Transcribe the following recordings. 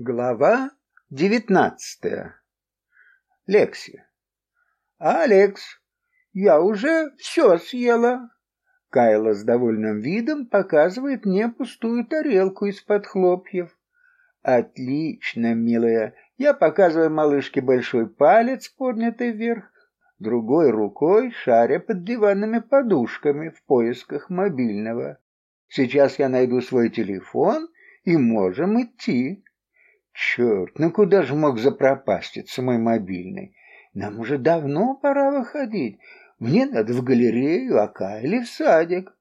Глава девятнадцатая. Лекси. «Алекс, я уже все съела». Кайла с довольным видом показывает мне пустую тарелку из-под хлопьев. «Отлично, милая». Я показываю малышке большой палец, поднятый вверх, другой рукой шаря под диванными подушками в поисках мобильного. Сейчас я найду свой телефон и можем идти. Черт, ну куда же мог запропаститься мой мобильный? Нам уже давно пора выходить. Мне надо в галерею, а Кайли в садик.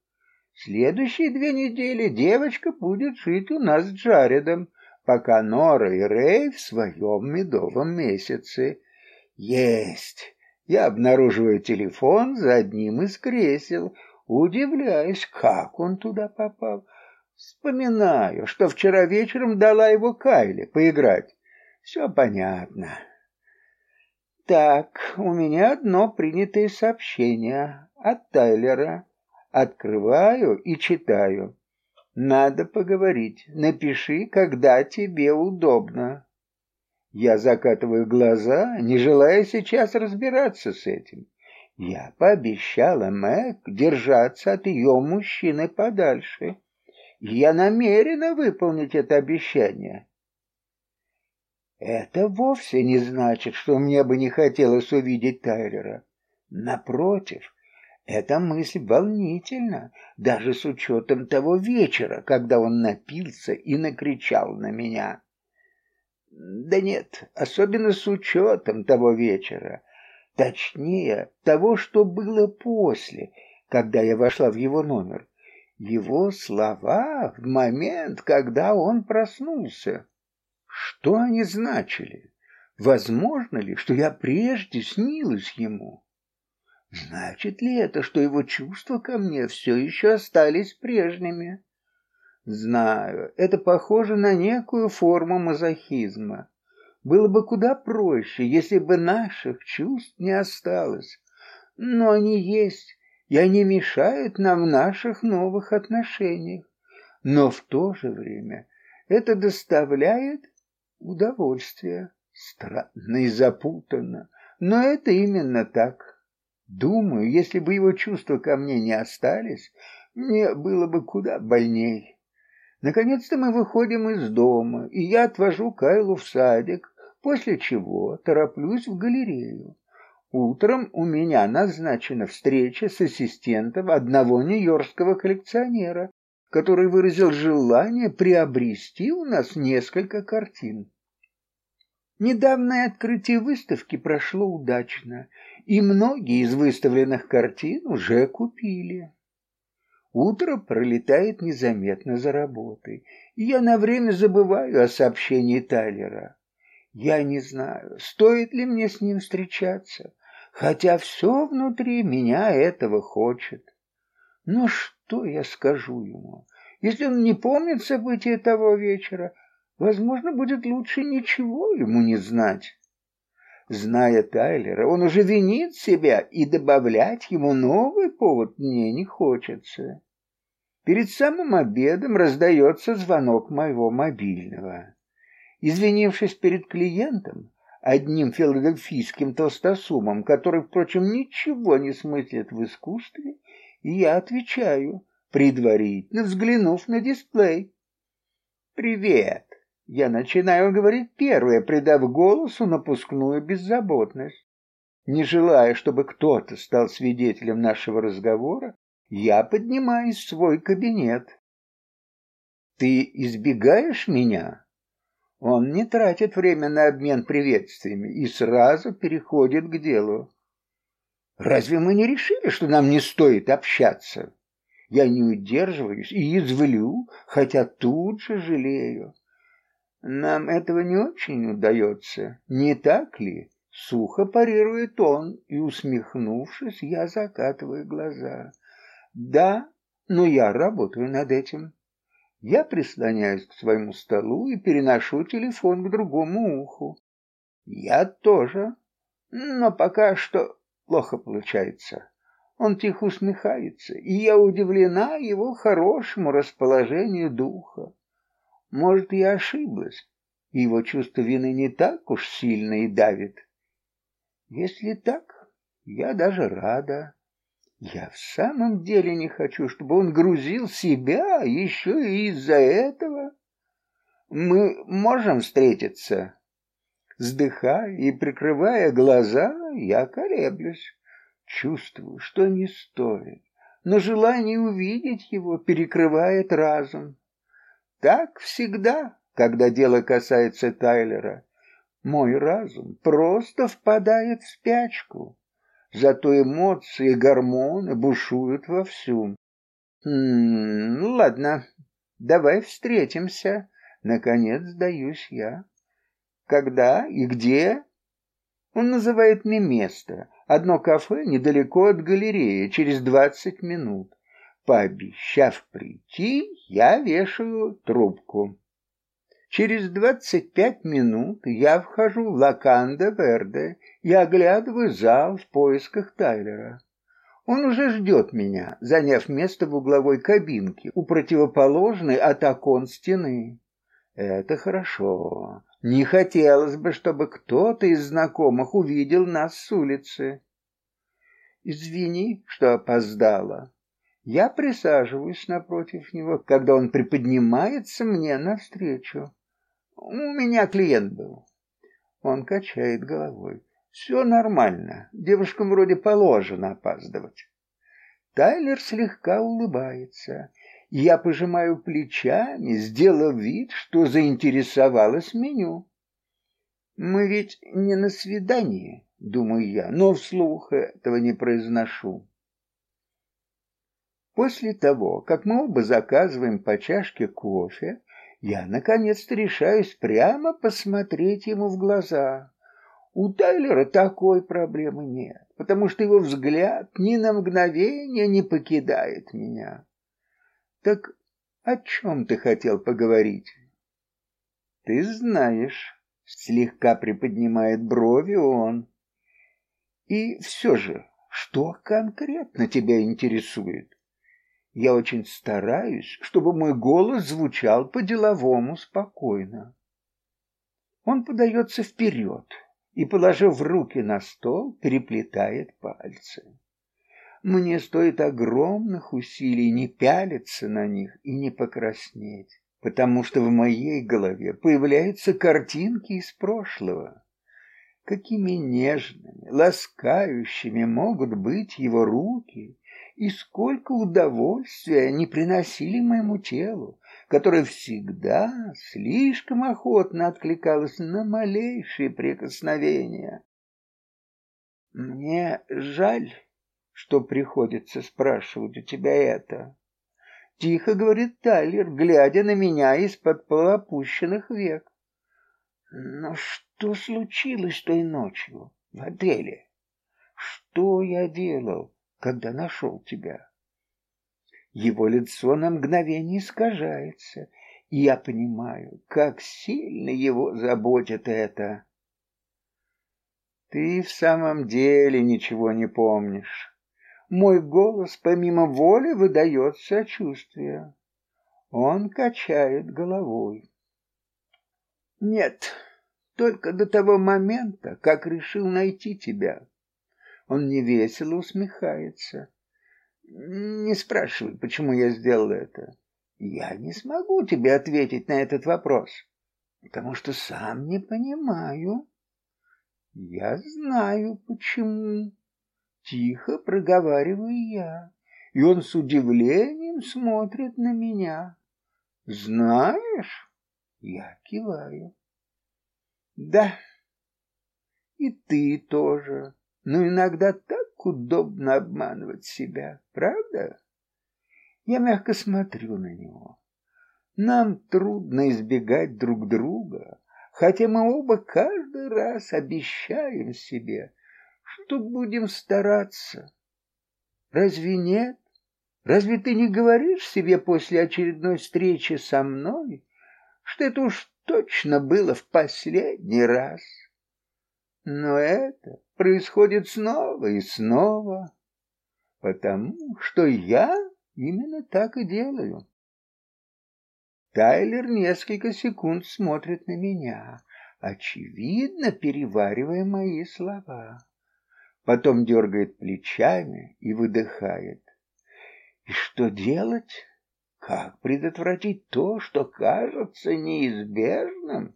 Следующие две недели девочка будет жить у нас с Джаредом, пока Нора и Рэй в своем медовом месяце. Есть! Я обнаруживаю телефон за одним из кресел, удивляюсь, как он туда попал. Вспоминаю, что вчера вечером дала его Кайле поиграть. Все понятно. Так, у меня одно принятое сообщение от Тайлера. Открываю и читаю. Надо поговорить. Напиши, когда тебе удобно. Я закатываю глаза, не желая сейчас разбираться с этим. Я пообещала Мэг держаться от ее мужчины подальше. Я намерена выполнить это обещание. Это вовсе не значит, что мне бы не хотелось увидеть Тайлера. Напротив, эта мысль волнительна, даже с учетом того вечера, когда он напился и накричал на меня. Да нет, особенно с учетом того вечера. Точнее, того, что было после, когда я вошла в его номер его слова в момент, когда он проснулся. Что они значили? Возможно ли, что я прежде снилась ему? Значит ли это, что его чувства ко мне все еще остались прежними? Знаю, это похоже на некую форму мазохизма. Было бы куда проще, если бы наших чувств не осталось. Но они есть, и они мешают нам в наших новых отношениях. Но в то же время это доставляет удовольствие. Странно и запутанно, но это именно так. Думаю, если бы его чувства ко мне не остались, мне было бы куда больней. Наконец-то мы выходим из дома, и я отвожу Кайлу в садик, после чего тороплюсь в галерею. Утром у меня назначена встреча с ассистентом одного нью-йоркского коллекционера, который выразил желание приобрести у нас несколько картин. Недавнее открытие выставки прошло удачно, и многие из выставленных картин уже купили. Утро пролетает незаметно за работой, и я на время забываю о сообщении Тайлера. Я не знаю, стоит ли мне с ним встречаться, хотя все внутри меня этого хочет. Но что я скажу ему? Если он не помнит события того вечера, возможно, будет лучше ничего ему не знать. Зная Тайлера, он уже винит себя, и добавлять ему новый повод мне не хочется. Перед самым обедом раздается звонок моего мобильного. Извинившись перед клиентом, одним филадельфийским толстосумом, который, впрочем, ничего не смыслит в искусстве, и я отвечаю, предварительно взглянув на дисплей. «Привет!» Я начинаю говорить первое, придав голосу напускную беззаботность. Не желая, чтобы кто-то стал свидетелем нашего разговора, я поднимаюсь в свой кабинет. «Ты избегаешь меня?» Он не тратит время на обмен приветствиями и сразу переходит к делу. Разве мы не решили, что нам не стоит общаться? Я не удерживаюсь и извлю, хотя тут же жалею. Нам этого не очень удается, не так ли? Сухо парирует он, и, усмехнувшись, я закатываю глаза. Да, но я работаю над этим. Я прислоняюсь к своему столу и переношу телефон к другому уху. Я тоже, но пока что плохо получается. Он тихо усмехается, и я удивлена его хорошему расположению духа. Может, я ошиблась, его чувство вины не так уж сильно и давит. Если так, я даже рада. Я в самом деле не хочу, чтобы он грузил себя еще и из-за этого. Мы можем встретиться? Вздыхая и прикрывая глаза, я колеблюсь. Чувствую, что не стоит, но желание увидеть его перекрывает разум. Так всегда, когда дело касается Тайлера. Мой разум просто впадает в спячку. Зато эмоции и гормоны бушуют вовсю. «Хм, ну ладно, давай встретимся», — наконец сдаюсь я. «Когда и где?» Он называет мне место. Одно кафе недалеко от галереи, через двадцать минут. Пообещав прийти, я вешаю трубку. Через двадцать пять минут я вхожу в Лаканда Верде и оглядываю зал в поисках Тайлера. Он уже ждет меня, заняв место в угловой кабинке у противоположной от окон стены. Это хорошо. Не хотелось бы, чтобы кто-то из знакомых увидел нас с улицы. Извини, что опоздала. Я присаживаюсь напротив него, когда он приподнимается мне навстречу. У меня клиент был. Он качает головой. Все нормально. Девушкам вроде положено опаздывать. Тайлер слегка улыбается. Я пожимаю плечами, сделав вид, что заинтересовалась меню. Мы ведь не на свидании, думаю я, но вслух этого не произношу. После того, как мы оба заказываем по чашке кофе, я наконец-то решаюсь прямо посмотреть ему в глаза. У Тайлера такой проблемы нет, потому что его взгляд ни на мгновение не покидает меня. Так о чем ты хотел поговорить? Ты знаешь, слегка приподнимает брови он. И все же, что конкретно тебя интересует? Я очень стараюсь, чтобы мой голос звучал по-деловому спокойно. Он подается вперед и, положив руки на стол, переплетает пальцы. Мне стоит огромных усилий не пялиться на них и не покраснеть, потому что в моей голове появляются картинки из прошлого. Какими нежными, ласкающими могут быть его руки и сколько удовольствия они приносили моему телу, которое всегда слишком охотно откликалось на малейшие прикосновения. Мне жаль, что приходится спрашивать у тебя это. Тихо говорит Тайлер, глядя на меня из-под полуопущенных век. Но что случилось той ночью в отеле? Что я делал? Когда нашел тебя. Его лицо на мгновение искажается, и я понимаю, как сильно его заботит это. Ты в самом деле ничего не помнишь. Мой голос помимо воли выдает сочувствие. Он качает головой. Нет, только до того момента, как решил найти тебя. Он невесело усмехается. Не спрашивай, почему я сделал это. Я не смогу тебе ответить на этот вопрос, потому что сам не понимаю. Я знаю, почему. Тихо проговариваю я, и он с удивлением смотрит на меня. Знаешь? Я киваю. Да, и ты тоже. Но иногда так удобно обманывать себя, правда? Я мягко смотрю на него. Нам трудно избегать друг друга, хотя мы оба каждый раз обещаем себе, что будем стараться. Разве нет? Разве ты не говоришь себе после очередной встречи со мной, что это уж точно было в последний раз? Но это происходит снова и снова, потому что я именно так и делаю. Тайлер несколько секунд смотрит на меня, очевидно переваривая мои слова. Потом дергает плечами и выдыхает. И что делать? Как предотвратить то, что кажется неизбежным?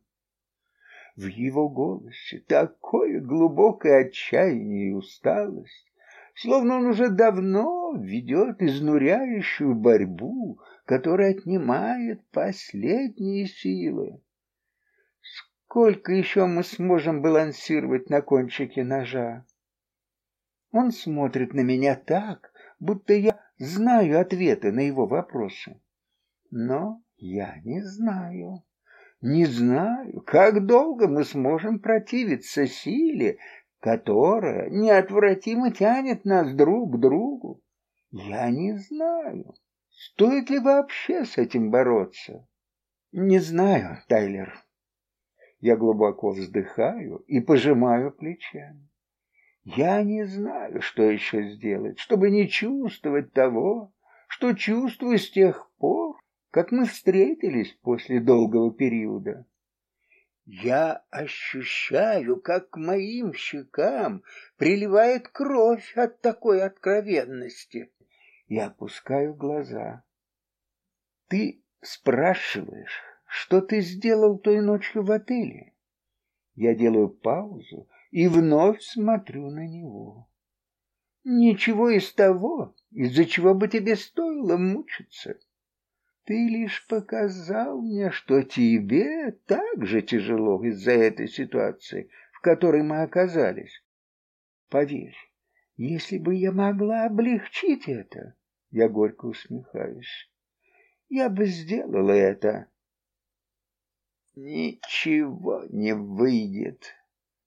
В его голосе такое глубокое отчаяние и усталость, словно он уже давно ведет изнуряющую борьбу, которая отнимает последние силы. Сколько еще мы сможем балансировать на кончике ножа? Он смотрит на меня так, будто я знаю ответы на его вопросы. Но я не знаю. Не знаю, как долго мы сможем противиться силе, которая неотвратимо тянет нас друг к другу. Я не знаю, стоит ли вообще с этим бороться. Не знаю, Тайлер. Я глубоко вздыхаю и пожимаю плечами. Я не знаю, что еще сделать, чтобы не чувствовать того, что чувствую с тех пор, как мы встретились после долгого периода. Я ощущаю, как к моим щекам приливает кровь от такой откровенности. Я опускаю глаза. Ты спрашиваешь, что ты сделал той ночью в отеле? Я делаю паузу и вновь смотрю на него. Ничего из того, из-за чего бы тебе стоило мучиться. Ты лишь показал мне, что тебе так же тяжело из-за этой ситуации, в которой мы оказались. Поверь, если бы я могла облегчить это, я горько усмехаюсь, я бы сделала это. Ничего не выйдет,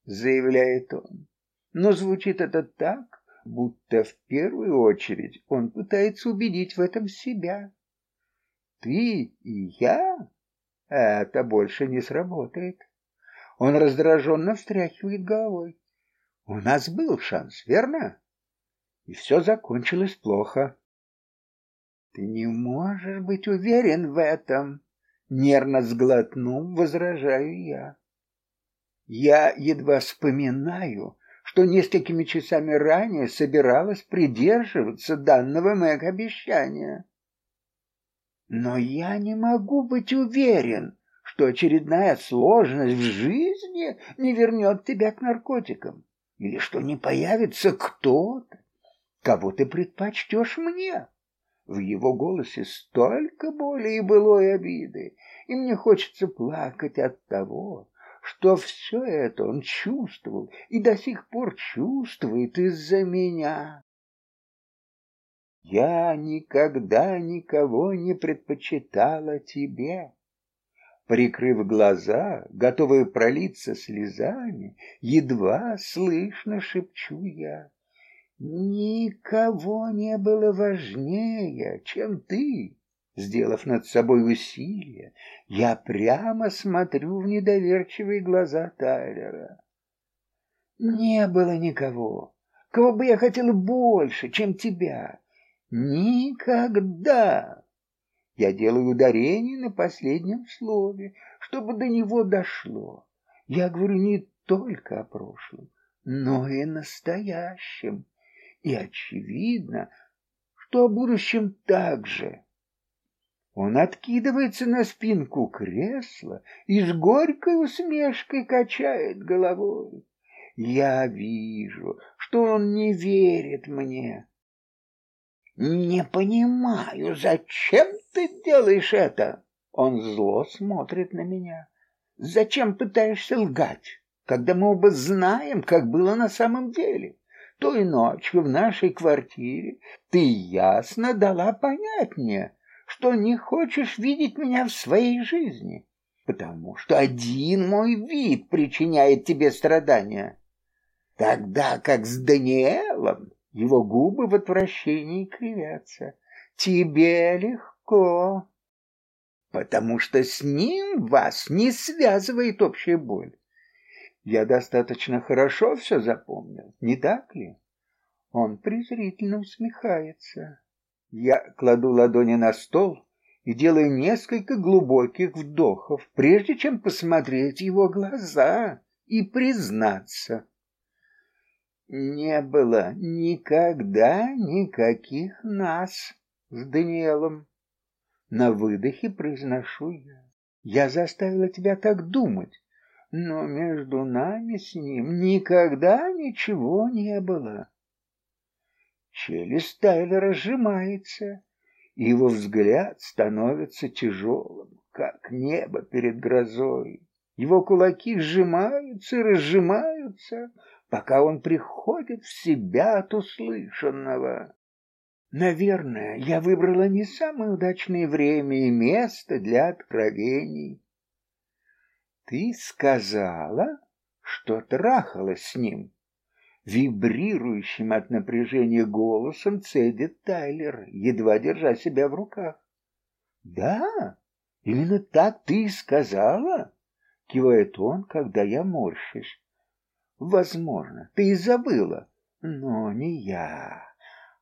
заявляет он. Но звучит это так, будто в первую очередь он пытается убедить в этом себя. Ты и я? Это больше не сработает. Он раздраженно встряхивает головой. У нас был шанс, верно? И все закончилось плохо. Ты не можешь быть уверен в этом, нервно сглотнув, возражаю я. Я едва вспоминаю, что несколькими часами ранее собиралась придерживаться данного Мэг обещания. Но я не могу быть уверен, что очередная сложность в жизни не вернет тебя к наркотикам, или что не появится кто-то, кого ты предпочтешь мне. В его голосе столько боли и былой обиды, и мне хочется плакать от того, что все это он чувствовал и до сих пор чувствует из-за меня. Я никогда никого не предпочитала тебе. Прикрыв глаза, готовая пролиться слезами, едва слышно шепчу я. Никого не было важнее, чем ты. Сделав над собой усилие, я прямо смотрю в недоверчивые глаза Тайлера. Не было никого, кого бы я хотела больше, чем тебя. Никогда. Я делаю ударение на последнем слове, чтобы до него дошло. Я говорю не только о прошлом, но и настоящем. И очевидно, что о будущем также. Он откидывается на спинку кресла и с горькой усмешкой качает головой. Я вижу, что он не верит мне. Не понимаю, зачем ты делаешь это? Он зло смотрит на меня. Зачем пытаешься лгать, когда мы оба знаем, как было на самом деле? Той ночью в нашей квартире ты ясно дала понять мне, что не хочешь видеть меня в своей жизни, потому что один мой вид причиняет тебе страдания. Тогда как с Даниэлом его губы в отвращении кривятся. Тебе легко, потому что с ним вас не связывает общая боль. Я достаточно хорошо все запомнил, не так ли? Он презрительно усмехается. Я кладу ладони на стол и делаю несколько глубоких вдохов, прежде чем посмотреть его глаза и признаться. Не было никогда никаких нас с Даниэлом. На выдохе произношу я. Я заставила тебя так думать, но между нами с ним никогда ничего не было. Челюсть Тайлера сжимается, и его взгляд становится тяжелым, как небо перед грозой. Его кулаки сжимаются и разжимаются, пока он приходит в себя от услышанного. Наверное, я выбрала не самое удачное время и место для откровений. Ты сказала, что трахалась с ним. Вибрирующим от напряжения голосом цедит Тайлер, едва держа себя в руках. Да, именно так ты сказала, кивает он, когда я морщусь. Возможно, ты и забыла, но не я.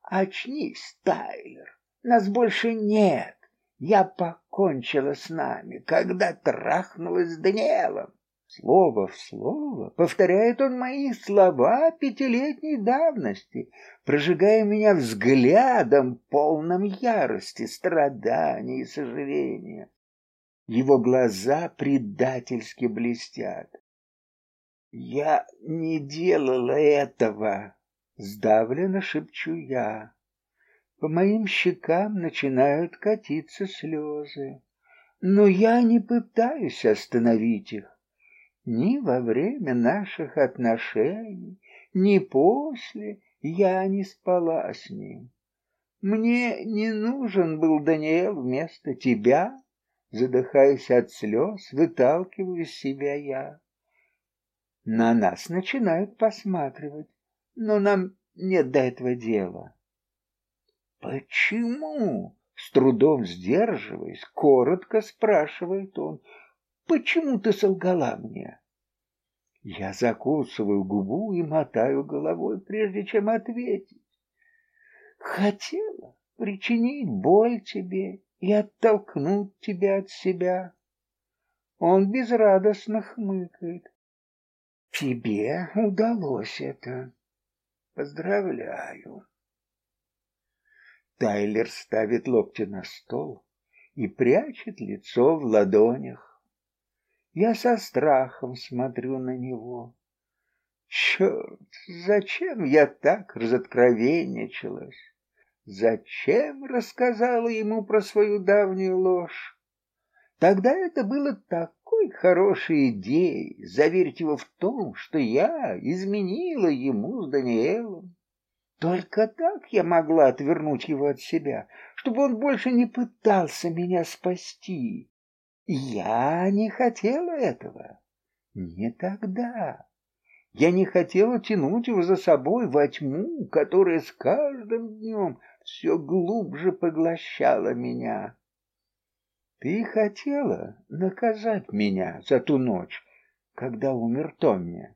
Очнись, Тайлер, нас больше нет. Я покончила с нами, когда трахнулась с Даниэлом. Слово в слово повторяет он мои слова пятилетней давности, прожигая меня взглядом, полным ярости, страданий и сожаления. Его глаза предательски блестят. «Я не делала этого!» — сдавленно шепчу я. По моим щекам начинают катиться слезы, но я не пытаюсь остановить их. Ни во время наших отношений, ни после я не спала с ним. Мне не нужен был Даниэл вместо тебя, задыхаясь от слез, выталкиваю из себя я. На нас начинают посматривать, но нам нет до этого дела. Почему? С трудом сдерживаясь, коротко спрашивает он. Почему ты солгала мне? Я закусываю губу и мотаю головой, прежде чем ответить. Хотела причинить боль тебе и оттолкнуть тебя от себя. Он безрадостно хмыкает. Тебе удалось это. Поздравляю. Тайлер ставит локти на стол и прячет лицо в ладонях. Я со страхом смотрю на него. Черт, зачем я так разоткровенничалась? Зачем рассказала ему про свою давнюю ложь? Тогда это было так такой хорошей идеей заверить его в том, что я изменила ему с Даниэлом. Только так я могла отвернуть его от себя, чтобы он больше не пытался меня спасти. Я не хотела этого. Не тогда. Я не хотела тянуть его за собой во тьму, которая с каждым днем все глубже поглощала меня. Ты хотела наказать меня за ту ночь, когда умер Томми.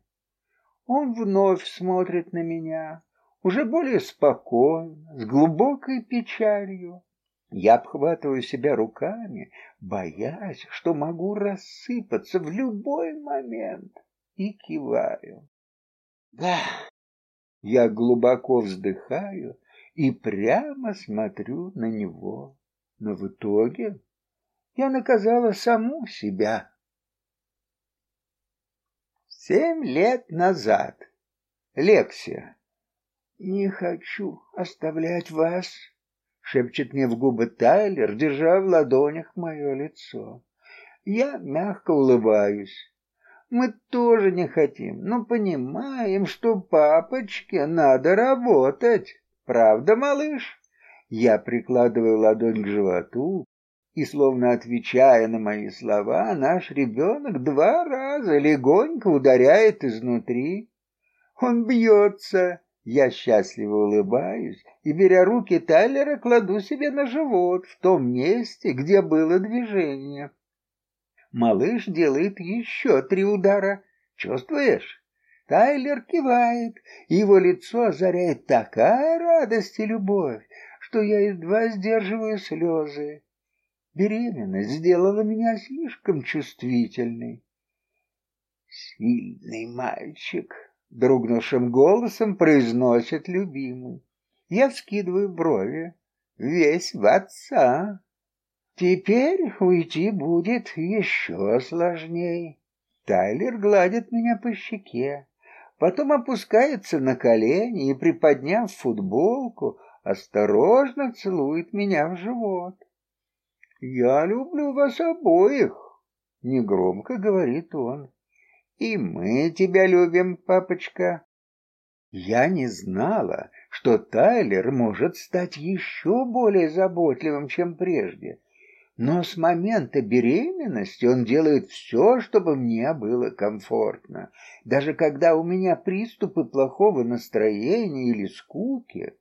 Он вновь смотрит на меня, уже более спокойно, с глубокой печалью. Я обхватываю себя руками, боясь, что могу рассыпаться в любой момент, и киваю. Да, я глубоко вздыхаю и прямо смотрю на него, но в итоге я наказала саму себя. Семь лет назад. Лексия. «Не хочу оставлять вас», — шепчет мне в губы Тайлер, держа в ладонях мое лицо. Я мягко улыбаюсь. Мы тоже не хотим, но понимаем, что папочке надо работать. Правда, малыш? Я прикладываю ладонь к животу, и, словно отвечая на мои слова, наш ребенок два раза легонько ударяет изнутри. Он бьется. Я счастливо улыбаюсь и, беря руки Тайлера, кладу себе на живот в том месте, где было движение. Малыш делает еще три удара. Чувствуешь? Тайлер кивает, и его лицо озаряет такая радость и любовь, что я едва сдерживаю слезы. Беременность сделала меня слишком чувствительной. Сильный мальчик, дрогнувшим голосом произносит любимый. Я вскидываю брови. Весь в отца. Теперь уйти будет еще сложнее. Тайлер гладит меня по щеке, потом опускается на колени и, приподняв футболку, осторожно целует меня в живот. «Я люблю вас обоих», — негромко говорит он. «И мы тебя любим, папочка». Я не знала, что Тайлер может стать еще более заботливым, чем прежде. Но с момента беременности он делает все, чтобы мне было комфортно. Даже когда у меня приступы плохого настроения или скуки.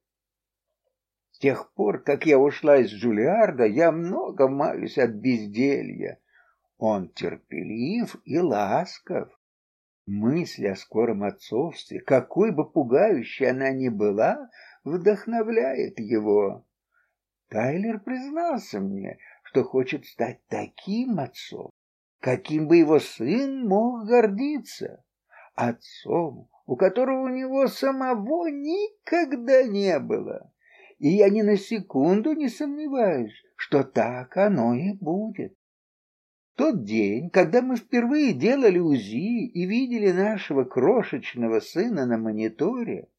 С тех пор, как я ушла из Джулиарда, я много маюсь от безделья. Он терпелив и ласков. Мысль о скором отцовстве, какой бы пугающей она ни была, вдохновляет его. Тайлер признался мне, что хочет стать таким отцом, каким бы его сын мог гордиться, отцом, у которого у него самого никогда не было. И я ни на секунду не сомневаюсь, что так оно и будет. Тот день, когда мы впервые делали УЗИ и видели нашего крошечного сына на мониторе,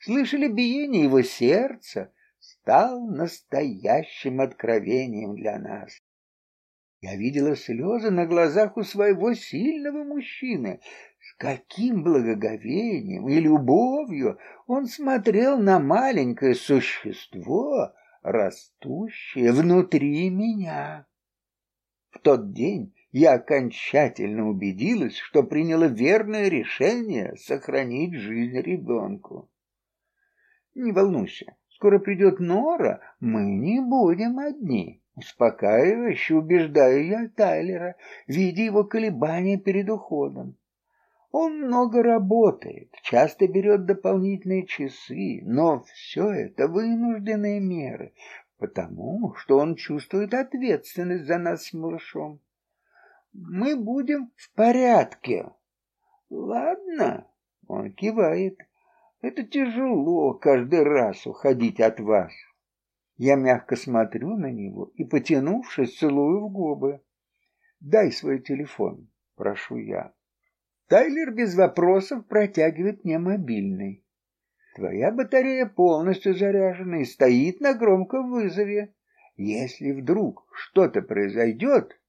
слышали биение его сердца, стал настоящим откровением для нас. Я видела слезы на глазах у своего сильного мужчины. С каким благоговением и любовью он смотрел на маленькое существо, растущее внутри меня. В тот день я окончательно убедилась, что приняла верное решение сохранить жизнь ребенку. Не волнуйся, скоро придет Нора, мы не будем одни. Успокаивающе убеждаю я Тайлера, видя его колебания перед уходом. Он много работает, часто берет дополнительные часы, но все это вынужденные меры, потому что он чувствует ответственность за нас с малышом. Мы будем в порядке. Ладно, он кивает. Это тяжело каждый раз уходить от вас. Я мягко смотрю на него и, потянувшись, целую в губы. «Дай свой телефон», — прошу я. Тайлер без вопросов протягивает мне мобильный. Твоя батарея полностью заряжена и стоит на громком вызове. Если вдруг что-то произойдет,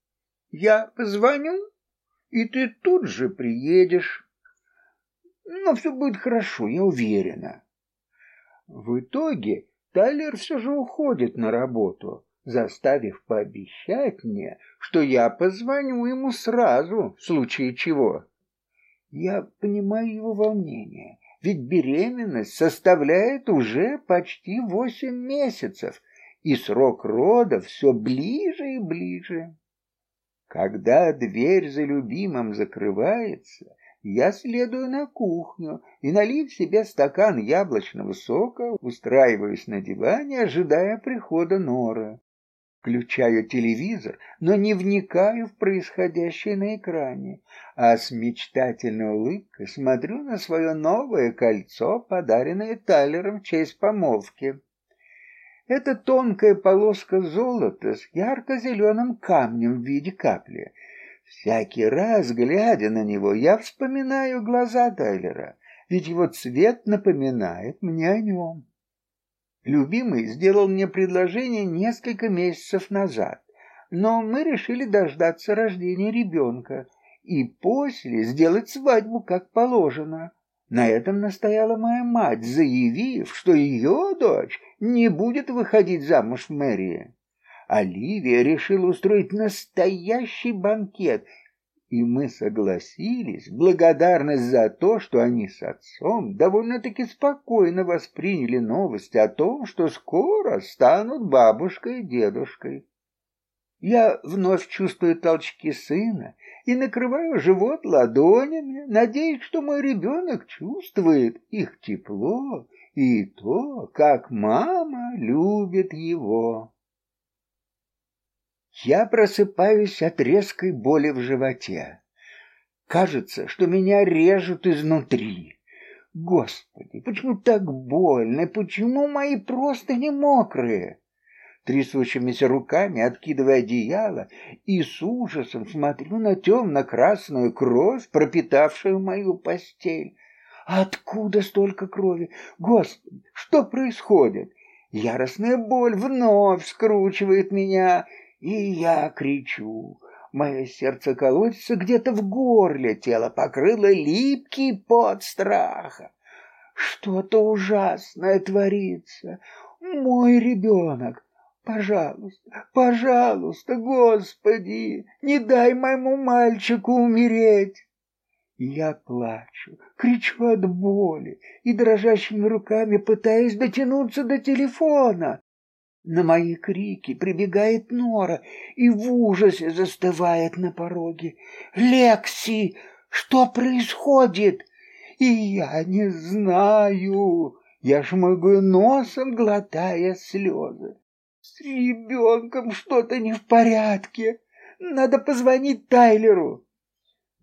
я позвоню, и ты тут же приедешь. Но все будет хорошо, я уверена. В итоге Тайлер все же уходит на работу, заставив пообещать мне, что я позвоню ему сразу, в случае чего. Я понимаю его волнение ведь беременность составляет уже почти восемь месяцев, и срок родов все ближе и ближе. Когда дверь за любимым закрывается, я следую на кухню и, налив себе стакан яблочного сока, устраиваюсь на диване, ожидая прихода Норы. Включаю телевизор, но не вникаю в происходящее на экране, а с мечтательной улыбкой смотрю на свое новое кольцо, подаренное Тайлером в честь помолвки. Это тонкая полоска золота с ярко-зеленым камнем в виде капли. Всякий раз, глядя на него, я вспоминаю глаза Тайлера, ведь его цвет напоминает мне о нем. Любимый сделал мне предложение несколько месяцев назад, но мы решили дождаться рождения ребенка и после сделать свадьбу как положено. На этом настояла моя мать, заявив, что ее дочь не будет выходить замуж в мэрии. Оливия решила устроить настоящий банкет и мы согласились, благодарность за то, что они с отцом довольно-таки спокойно восприняли новость о том, что скоро станут бабушкой и дедушкой. Я вновь чувствую толчки сына и накрываю живот ладонями, надеясь, что мой ребенок чувствует их тепло и то, как мама любит его. Я просыпаюсь от резкой боли в животе. Кажется, что меня режут изнутри. Господи, почему так больно? Почему мои просто не мокрые? Трясущимися руками откидывая одеяло и с ужасом смотрю на темно-красную кровь, пропитавшую мою постель. Откуда столько крови? Господи, что происходит? Яростная боль вновь скручивает меня, и я кричу. Мое сердце колотится где-то в горле, тело покрыло липкий пот страха. Что-то ужасное творится. Мой ребенок. Пожалуйста, пожалуйста, Господи, не дай моему мальчику умереть. Я плачу, кричу от боли и дрожащими руками пытаюсь дотянуться до телефона. На мои крики прибегает Нора и в ужасе застывает на пороге. «Лекси, что происходит?» «И я не знаю!» Я шмыгаю носом, глотая слезы. «С ребенком что-то не в порядке. Надо позвонить Тайлеру».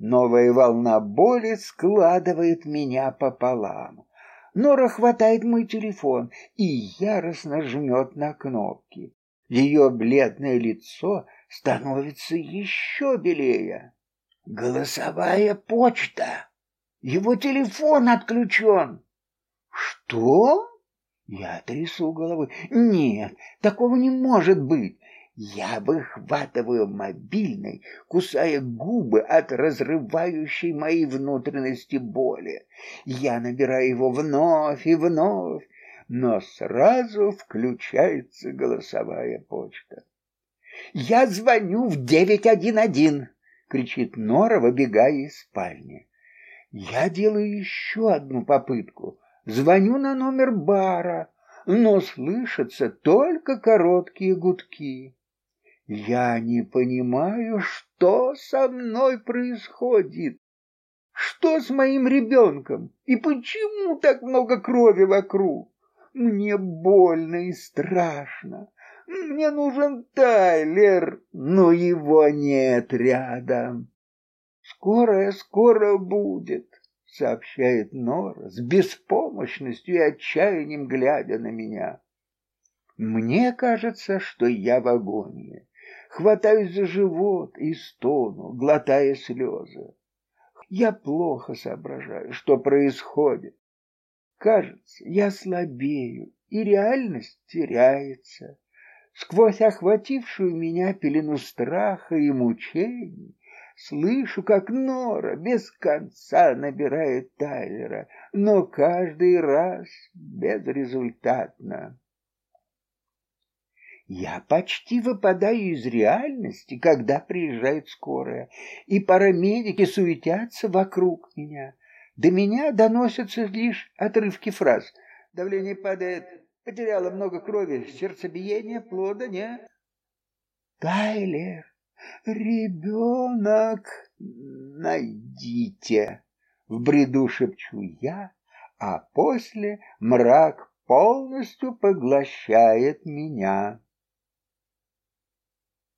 Новая волна боли складывает меня пополам. Нора хватает мой телефон и яростно жмет на кнопки. Ее бледное лицо становится еще белее. Голосовая почта. Его телефон отключен. Что? Я трясу головой. Нет, такого не может быть. Я выхватываю мобильный, кусая губы от разрывающей мои внутренности боли. Я набираю его вновь и вновь, но сразу включается голосовая почта. «Я звоню в 911!» — кричит Нора, выбегая из спальни. Я делаю еще одну попытку. Звоню на номер бара, но слышатся только короткие гудки. Я не понимаю, что со мной происходит. Что с моим ребенком? И почему так много крови вокруг? Мне больно и страшно. Мне нужен Тайлер, но его нет рядом. Скоро, скоро будет, сообщает Нора с беспомощностью и отчаянием глядя на меня. Мне кажется, что я в агонии хватаюсь за живот и стону, глотая слезы. Я плохо соображаю, что происходит. Кажется, я слабею, и реальность теряется. Сквозь охватившую меня пелену страха и мучений слышу, как Нора без конца набирает Тайлера, но каждый раз безрезультатно. Я почти выпадаю из реальности, когда приезжает скорая, и парамедики суетятся вокруг меня. До меня доносятся лишь отрывки фраз. Давление падает, потеряла много крови, сердцебиение, плода нет. Тайлер, ребенок, найдите. В бреду шепчу я, а после мрак полностью поглощает меня.